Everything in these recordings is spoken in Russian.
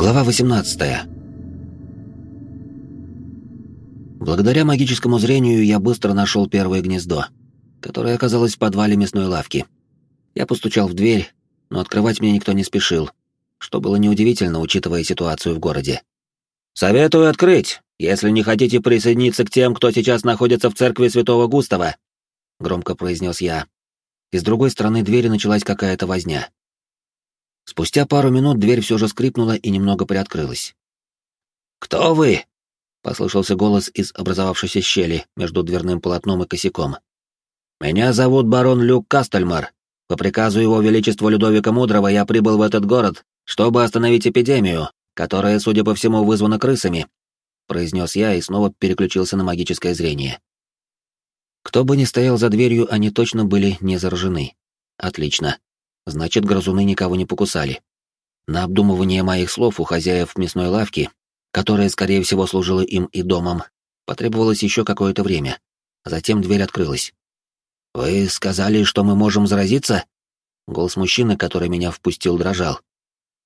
Глава 18. Благодаря магическому зрению я быстро нашел первое гнездо, которое оказалось в подвале мясной лавки. Я постучал в дверь, но открывать мне никто не спешил, что было неудивительно, учитывая ситуацию в городе. «Советую открыть, если не хотите присоединиться к тем, кто сейчас находится в церкви Святого Густава», — громко произнес я. И с другой стороны двери началась какая-то возня. Спустя пару минут дверь все же скрипнула и немного приоткрылась. «Кто вы?» — послышался голос из образовавшейся щели между дверным полотном и косяком. «Меня зовут барон Люк Кастельмар. По приказу его величества Людовика Мудрого я прибыл в этот город, чтобы остановить эпидемию, которая, судя по всему, вызвана крысами», — произнес я и снова переключился на магическое зрение. Кто бы ни стоял за дверью, они точно были не заражены. Отлично. Значит, грызуны никого не покусали. На обдумывание моих слов у хозяев мясной лавки, которая, скорее всего, служила им и домом, потребовалось еще какое-то время. Затем дверь открылась. «Вы сказали, что мы можем заразиться?» Голос мужчины, который меня впустил, дрожал.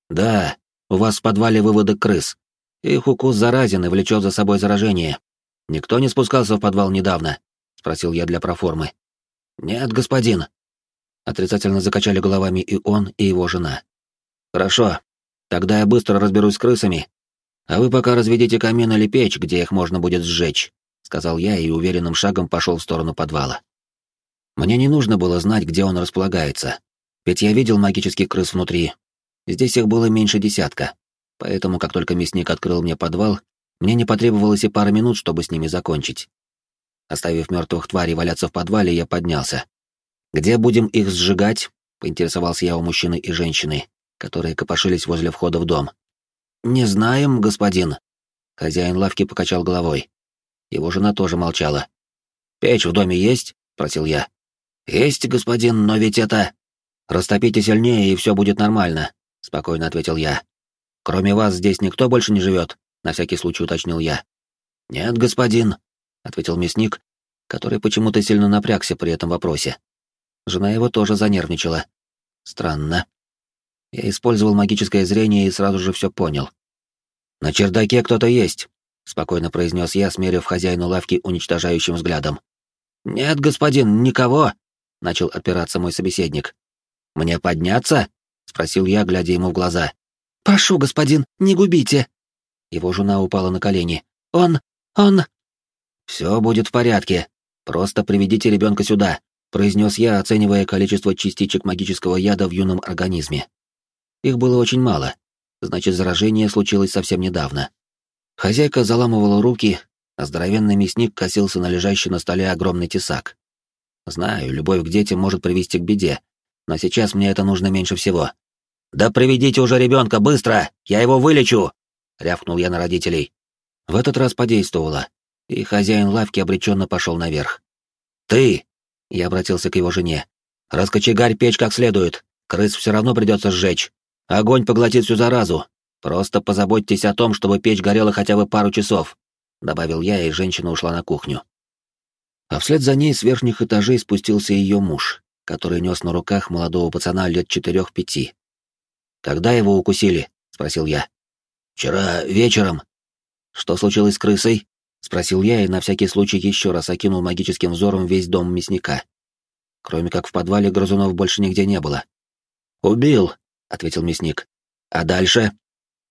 «Да, у вас в подвале выводок крыс. Их укус заразен и влечет за собой заражение. Никто не спускался в подвал недавно?» — спросил я для проформы. «Нет, господин», Отрицательно закачали головами и он, и его жена. «Хорошо. Тогда я быстро разберусь с крысами. А вы пока разведите камин или печь, где их можно будет сжечь», — сказал я и уверенным шагом пошел в сторону подвала. Мне не нужно было знать, где он располагается, ведь я видел магических крыс внутри. Здесь их было меньше десятка, поэтому как только мясник открыл мне подвал, мне не потребовалось и пары минут, чтобы с ними закончить. Оставив мертвых тварей валяться в подвале, я поднялся. «Где будем их сжигать?» — поинтересовался я у мужчины и женщины, которые копошились возле входа в дом. «Не знаем, господин». Хозяин лавки покачал головой. Его жена тоже молчала. «Печь в доме есть?» — просил я. «Есть, господин, но ведь это...» «Растопите сильнее, и все будет нормально», — спокойно ответил я. «Кроме вас здесь никто больше не живет?» — на всякий случай уточнил я. «Нет, господин», — ответил мясник, который почему-то сильно напрягся при этом вопросе. Жена его тоже занервничала. Странно. Я использовал магическое зрение и сразу же все понял. «На чердаке кто-то есть», — спокойно произнес я, смерив хозяину лавки уничтожающим взглядом. «Нет, господин, никого», — начал опираться мой собеседник. «Мне подняться?» — спросил я, глядя ему в глаза. «Прошу, господин, не губите!» Его жена упала на колени. «Он... он...» «Все будет в порядке. Просто приведите ребенка сюда произнес я, оценивая количество частичек магического яда в юном организме. Их было очень мало, значит, заражение случилось совсем недавно. Хозяйка заламывала руки, а здоровенный мясник косился на лежащий на столе огромный тесак. Знаю, любовь к детям может привести к беде, но сейчас мне это нужно меньше всего. «Да приведите уже ребенка, быстро! Я его вылечу!» — рявкнул я на родителей. В этот раз подействовало, и хозяин лавки обреченно пошел наверх. «Ты!» Я обратился к его жене. «Раскочегарь печь как следует. Крыс все равно придется сжечь. Огонь поглотит всю заразу. Просто позаботьтесь о том, чтобы печь горела хотя бы пару часов», — добавил я, и женщина ушла на кухню. А вслед за ней с верхних этажей спустился ее муж, который нес на руках молодого пацана лет четырех-пяти. «Когда его укусили?» — спросил я. «Вчера вечером». «Что случилось с крысой?» — спросил я и на всякий случай еще раз окинул магическим взором весь дом мясника. Кроме как в подвале грызунов больше нигде не было. «Убил», — ответил мясник. «А дальше?»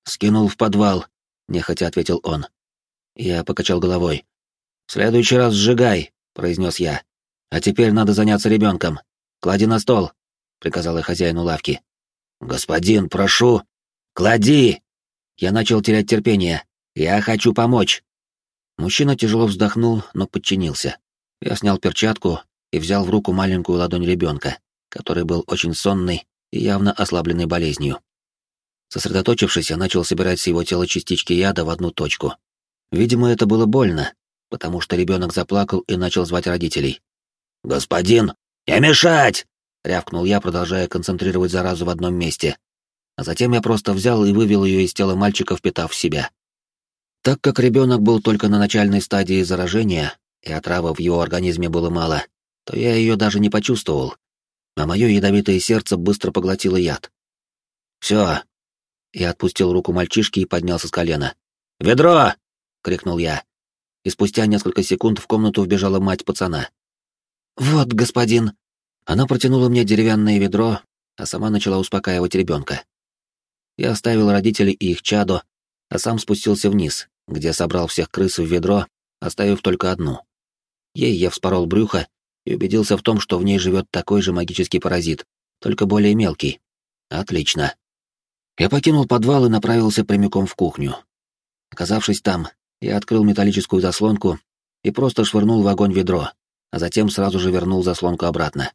«Скинул в подвал», — нехотя ответил он. Я покачал головой. «В следующий раз сжигай», — произнес я. «А теперь надо заняться ребенком. Клади на стол», — приказал я хозяину лавки. «Господин, прошу, клади!» Я начал терять терпение. «Я хочу помочь!» Мужчина тяжело вздохнул, но подчинился. Я снял перчатку и взял в руку маленькую ладонь ребенка, который был очень сонный и явно ослабленный болезнью. Сосредоточившись, я начал собирать с его тела частички яда в одну точку. Видимо, это было больно, потому что ребенок заплакал и начал звать родителей. «Господин, не мешать!» — рявкнул я, продолжая концентрировать заразу в одном месте. А затем я просто взял и вывел ее из тела мальчика, впитав в себя. Так как ребенок был только на начальной стадии заражения, и отравы в его организме было мало, то я ее даже не почувствовал, а мое ядовитое сердце быстро поглотило яд. Все, Я отпустил руку мальчишки и поднялся с колена. «Ведро!» — крикнул я. И спустя несколько секунд в комнату вбежала мать пацана. «Вот, господин!» Она протянула мне деревянное ведро, а сама начала успокаивать ребенка. Я оставил родителей и их чадо, а сам спустился вниз, где собрал всех крыс в ведро, оставив только одну. Ей я вспорол брюхо и убедился в том, что в ней живет такой же магический паразит, только более мелкий. Отлично. Я покинул подвал и направился прямиком в кухню. Оказавшись там, я открыл металлическую заслонку и просто швырнул в огонь ведро, а затем сразу же вернул заслонку обратно.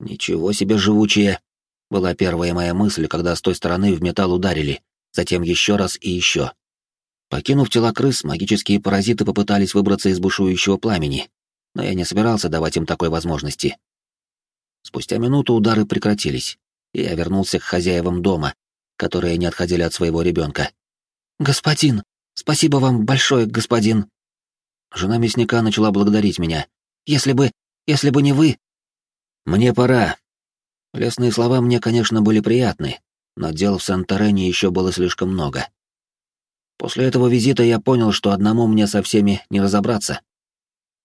«Ничего себе живучие!» — была первая моя мысль, когда с той стороны в металл ударили, затем еще раз и еще. Покинув тела крыс, магические паразиты попытались выбраться из бушующего пламени, но я не собирался давать им такой возможности. Спустя минуту удары прекратились, и я вернулся к хозяевам дома, которые не отходили от своего ребенка. «Господин, спасибо вам большое, господин!» Жена мясника начала благодарить меня. «Если бы... если бы не вы...» «Мне пора». Лесные слова мне, конечно, были приятны, но дел в Санторене еще было слишком много. После этого визита я понял, что одному мне со всеми не разобраться.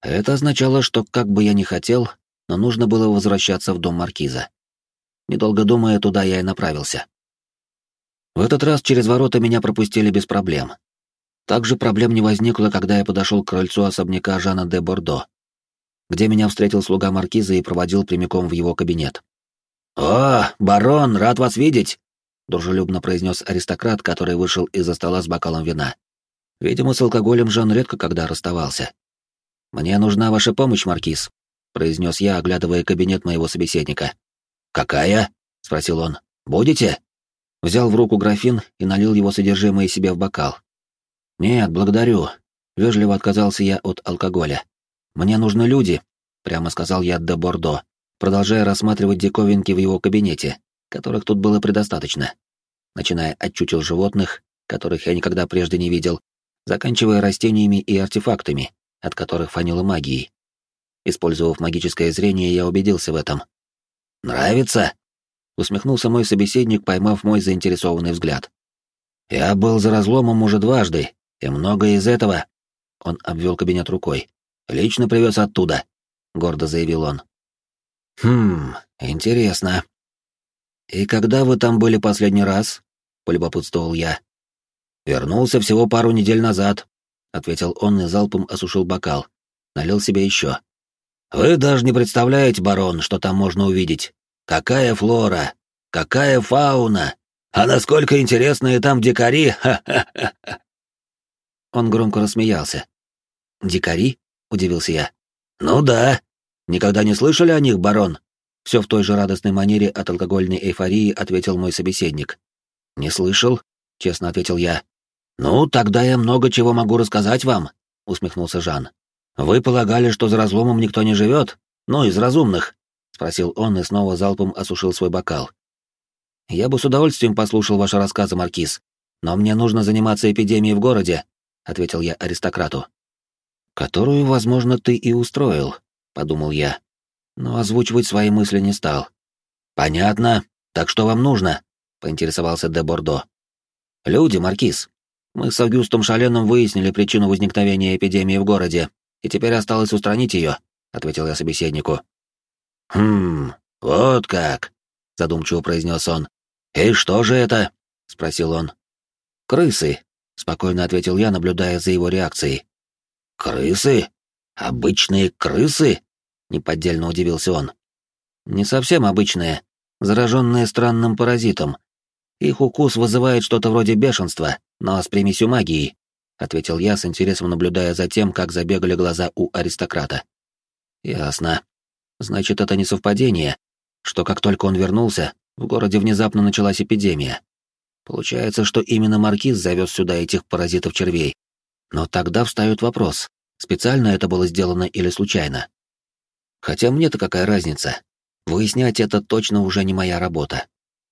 Это означало, что как бы я ни хотел, но нужно было возвращаться в дом маркиза. Недолго думая, туда я и направился. В этот раз через ворота меня пропустили без проблем. Также проблем не возникло, когда я подошел к крыльцу особняка Жана де Бордо, где меня встретил слуга маркиза и проводил прямиком в его кабинет. «О, барон, рад вас видеть!» — дружелюбно произнес аристократ, который вышел из-за стола с бокалом вина. Видимо, с алкоголем Жан редко когда расставался. «Мне нужна ваша помощь, маркиз», — произнес я, оглядывая кабинет моего собеседника. «Какая?» — спросил он. «Будете?» Взял в руку графин и налил его содержимое себе в бокал. «Нет, благодарю», — вежливо отказался я от алкоголя. «Мне нужны люди», — прямо сказал я де Бордо, продолжая рассматривать диковинки в его кабинете, которых тут было предостаточно. Начиная от чучел животных, которых я никогда прежде не видел, заканчивая растениями и артефактами, от которых фанило магией. Использовав магическое зрение, я убедился в этом. «Нравится?» усмехнулся мой собеседник, поймав мой заинтересованный взгляд. Я был за разломом уже дважды, и многое из этого... Он обвел кабинет рукой. Лично привез оттуда, гордо заявил он. Хм, интересно. И когда вы там были последний раз? полюбопытствовал я. Вернулся всего пару недель назад, ответил он и залпом осушил бокал. Налил себе еще. Вы даже не представляете, барон, что там можно увидеть. Какая флора! Какая фауна! А насколько интересные там дикари! Ха-ха-ха!» Он громко рассмеялся. «Дикари?» — удивился я. «Ну да. Никогда не слышали о них, барон?» Все в той же радостной манере от алкогольной эйфории ответил мой собеседник. «Не слышал?» — честно ответил я. «Ну, тогда я много чего могу рассказать вам», — усмехнулся Жан. «Вы полагали, что за разломом никто не живет? Ну, из разумных. — спросил он и снова залпом осушил свой бокал. «Я бы с удовольствием послушал ваши рассказы, Маркиз, но мне нужно заниматься эпидемией в городе», — ответил я аристократу. «Которую, возможно, ты и устроил», — подумал я, но озвучивать свои мысли не стал. «Понятно. Так что вам нужно?» — поинтересовался де Бордо. «Люди, Маркиз. Мы с Августом Шаленом выяснили причину возникновения эпидемии в городе, и теперь осталось устранить ее», — ответил я собеседнику. «Хм, вот как», — задумчиво произнес он. «И что же это?» — спросил он. «Крысы», — спокойно ответил я, наблюдая за его реакцией. «Крысы? Обычные крысы?» — неподдельно удивился он. «Не совсем обычные, зараженные странным паразитом. Их укус вызывает что-то вроде бешенства, но с примесью магии», — ответил я, с интересом наблюдая за тем, как забегали глаза у аристократа. «Ясно. Значит, это не совпадение, что как только он вернулся, в городе внезапно началась эпидемия. Получается, что именно Маркиз завез сюда этих паразитов-червей. Но тогда встает вопрос, специально это было сделано или случайно. Хотя мне-то какая разница? Выяснять это точно уже не моя работа.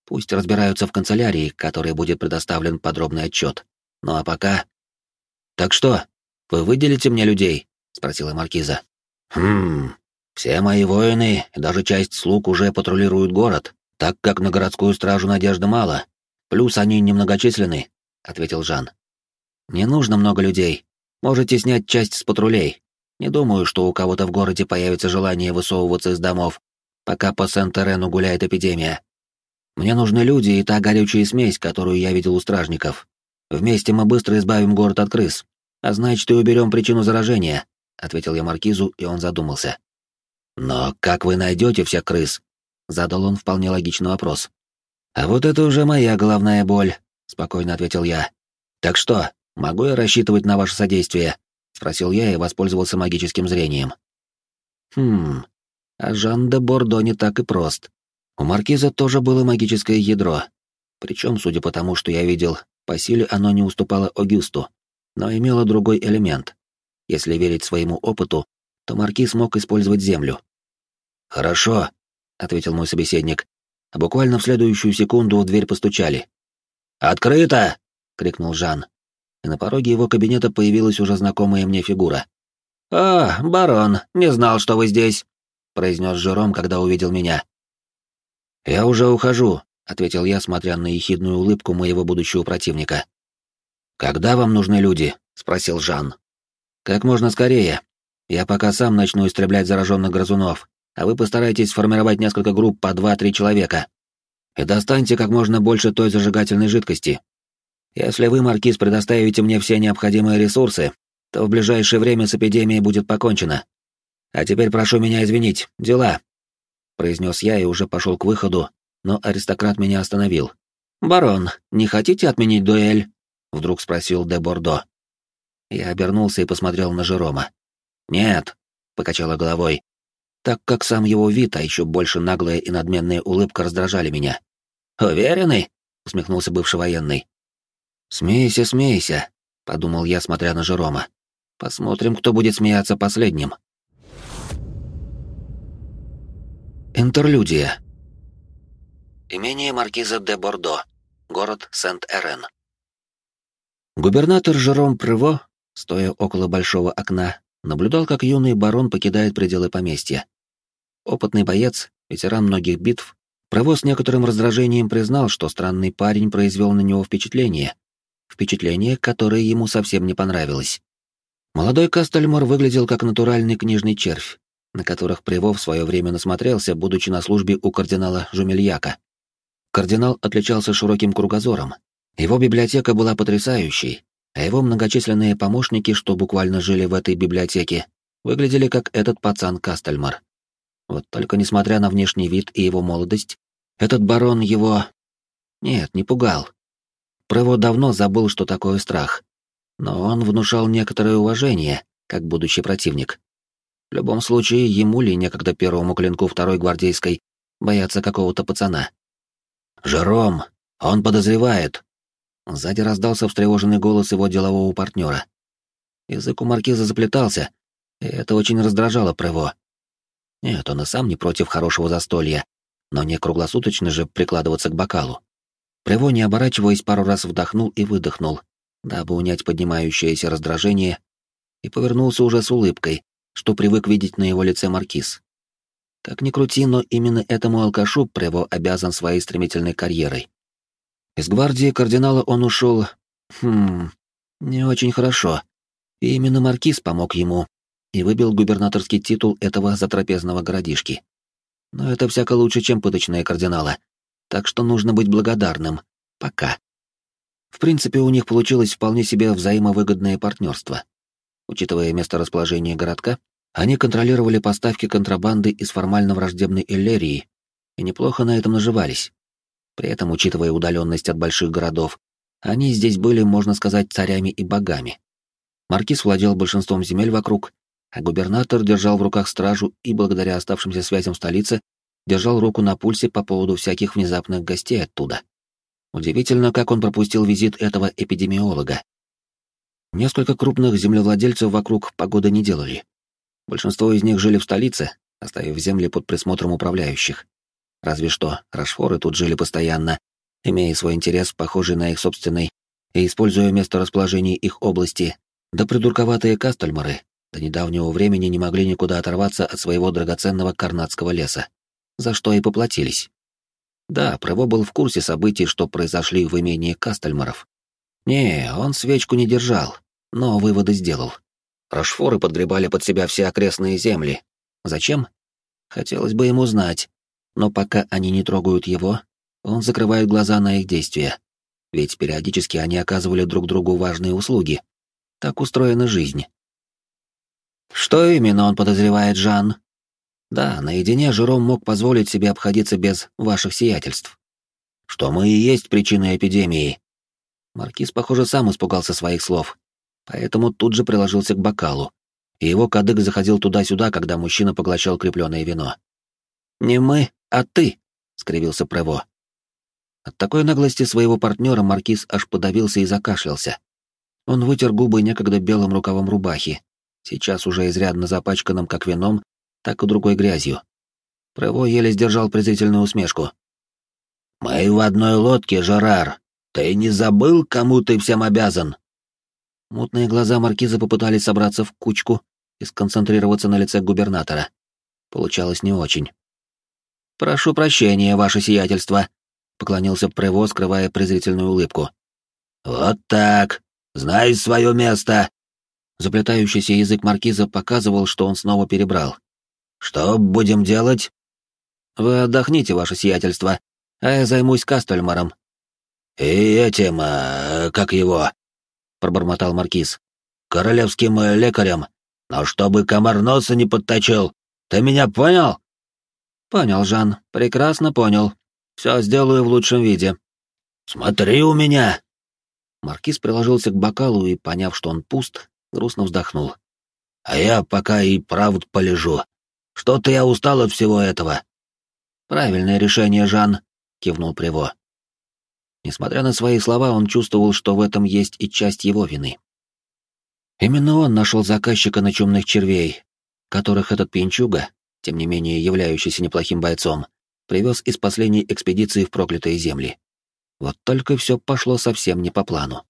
Пусть разбираются в канцелярии, которой будет предоставлен подробный отчет. Ну а пока... «Так что, вы выделите мне людей?» — спросила Маркиза. «Хм, все мои воины даже часть слуг уже патрулируют город, так как на городскую стражу надежды мало. Плюс они немногочисленны, ответил Жан. Не нужно много людей. Можете снять часть с патрулей. Не думаю, что у кого-то в городе появится желание высовываться из домов, пока по Сент-Терену гуляет эпидемия. Мне нужны люди и та горючая смесь, которую я видел у стражников. Вместе мы быстро избавим город от крыс, а значит и уберем причину заражения, ответил я маркизу, и он задумался. Но как вы найдете всех крыс? задал он вполне логичный вопрос. А вот это уже моя головная боль, спокойно ответил я. Так что, могу я рассчитывать на ваше содействие? Спросил я и воспользовался магическим зрением. Хм, а Жан де Бордо не так и прост. У маркиза тоже было магическое ядро. Причем, судя по тому, что я видел, по силе оно не уступало Огюсту, но имело другой элемент. Если верить своему опыту, то маркиз мог использовать землю. «Хорошо», — ответил мой собеседник, а буквально в следующую секунду в дверь постучали. «Открыто!» — крикнул Жан. И на пороге его кабинета появилась уже знакомая мне фигура. «О, барон, не знал, что вы здесь», — произнес Жером, когда увидел меня. «Я уже ухожу», — ответил я, смотря на ехидную улыбку моего будущего противника. «Когда вам нужны люди?» — спросил Жан. «Как можно скорее. Я пока сам начну истреблять зараженных грызунов, а вы постарайтесь сформировать несколько групп по два-три человека. И достаньте как можно больше той зажигательной жидкости. Если вы, Маркиз, предоставите мне все необходимые ресурсы, то в ближайшее время с эпидемией будет покончено. А теперь прошу меня извинить, дела. Произнес я и уже пошел к выходу, но аристократ меня остановил. «Барон, не хотите отменить дуэль?» — вдруг спросил де Бордо. Я обернулся и посмотрел на Жерома. «Нет», — покачала головой, так как сам его вид, а еще больше наглая и надменная улыбка раздражали меня. «Уверены?» — усмехнулся бывший военный. «Смейся, смейся», — подумал я, смотря на Жерома. «Посмотрим, кто будет смеяться последним». Интерлюдия. Имение маркиза де Бордо. Город Сент-Эрен. Губернатор Жером Прево, стоя около большого окна, наблюдал, как юный барон покидает пределы поместья. Опытный боец, ветеран многих битв, Прево с некоторым раздражением признал, что странный парень произвел на него впечатление. Впечатление, которое ему совсем не понравилось. Молодой Кастельмор выглядел как натуральный книжный червь, на которых Прево в свое время насмотрелся, будучи на службе у кардинала Жумельяка. Кардинал отличался широким кругозором. Его библиотека была потрясающей, а его многочисленные помощники, что буквально жили в этой библиотеке, выглядели как этот пацан Кастельмар. Вот только несмотря на внешний вид и его молодость, этот барон его... Нет, не пугал. Прево давно забыл, что такое страх. Но он внушал некоторое уважение, как будущий противник. В любом случае, ему ли некогда первому клинку второй гвардейской бояться какого-то пацана? «Жером! Он подозревает!» Сзади раздался встревоженный голос его делового партнера. Язык у маркиза заплетался, и это очень раздражало Прево. Нет, он и сам не против хорошего застолья, но не круглосуточно же прикладываться к бокалу. Прево, не оборачиваясь, пару раз вдохнул и выдохнул, дабы унять поднимающееся раздражение, и повернулся уже с улыбкой, что привык видеть на его лице маркиз. Как ни крути, но именно этому алкашу Прево обязан своей стремительной карьерой. Из гвардии кардинала он ушел... Хм... Не очень хорошо. И именно маркиз помог ему и выбил губернаторский титул этого затрапезного городишки. Но это всяко лучше, чем пыточные кардинала. Так что нужно быть благодарным. Пока. В принципе, у них получилось вполне себе взаимовыгодное партнерство. Учитывая место расположения городка, они контролировали поставки контрабанды из формально враждебной Эллерии и неплохо на этом наживались. При этом, учитывая удаленность от больших городов, они здесь были, можно сказать, царями и богами. Маркиз владел большинством земель вокруг, а губернатор держал в руках стражу и, благодаря оставшимся связям в столице, держал руку на пульсе по поводу всяких внезапных гостей оттуда. Удивительно, как он пропустил визит этого эпидемиолога. Несколько крупных землевладельцев вокруг погоды не делали. Большинство из них жили в столице, оставив земли под присмотром управляющих. Разве что Рашфоры тут жили постоянно, имея свой интерес, похожий на их собственный, и используя место расположения их области, да придурковатые кастельмары до недавнего времени не могли никуда оторваться от своего драгоценного карнатского леса, за что и поплатились. Да, Прево был в курсе событий, что произошли в имении Кастельмаров. Не, он свечку не держал, но выводы сделал. Рашфоры подгребали под себя все окрестные земли. Зачем? Хотелось бы ему знать. Но пока они не трогают его, он закрывает глаза на их действия. Ведь периодически они оказывали друг другу важные услуги. Так устроена жизнь. Что именно он подозревает, Жан? Да, наедине Жером мог позволить себе обходиться без ваших сиятельств. Что мы и есть причиной эпидемии. Маркиз, похоже, сам испугался своих слов поэтому тут же приложился к бокалу, и его кадык заходил туда-сюда, когда мужчина поглощал крепленное вино. «Не мы, а ты!» — скривился Прево. От такой наглости своего партнера маркиз аж подавился и закашлялся. Он вытер губы некогда белым рукавом рубахи, сейчас уже изрядно запачканным как вином, так и другой грязью. Прево еле сдержал презрительную усмешку. «Мы в одной лодке, Жерар. Ты не забыл, кому ты всем обязан?» Мутные глаза маркиза попытались собраться в кучку и сконцентрироваться на лице губернатора. Получалось не очень. «Прошу прощения, ваше сиятельство», — поклонился Прево, скрывая презрительную улыбку. «Вот так! Знай свое место!» Заплетающийся язык маркиза показывал, что он снова перебрал. «Что будем делать?» «Вы отдохните, ваше сиятельство, а я займусь Кастельмаром». «И этим, а, как его?» пробормотал маркиз. «Королевским э, лекарем. Но чтобы комар носа не подточил. Ты меня понял?» «Понял, Жан. Прекрасно понял. Все сделаю в лучшем виде». «Смотри у меня!» Маркиз приложился к бокалу и, поняв, что он пуст, грустно вздохнул. «А я пока и правд полежу. Что-то я устал от всего этого». «Правильное решение, Жан», — кивнул Приво. Несмотря на свои слова, он чувствовал, что в этом есть и часть его вины. Именно он нашел заказчика на чумных червей, которых этот пьянчуга, тем не менее являющийся неплохим бойцом, привез из последней экспедиции в проклятые земли. Вот только все пошло совсем не по плану.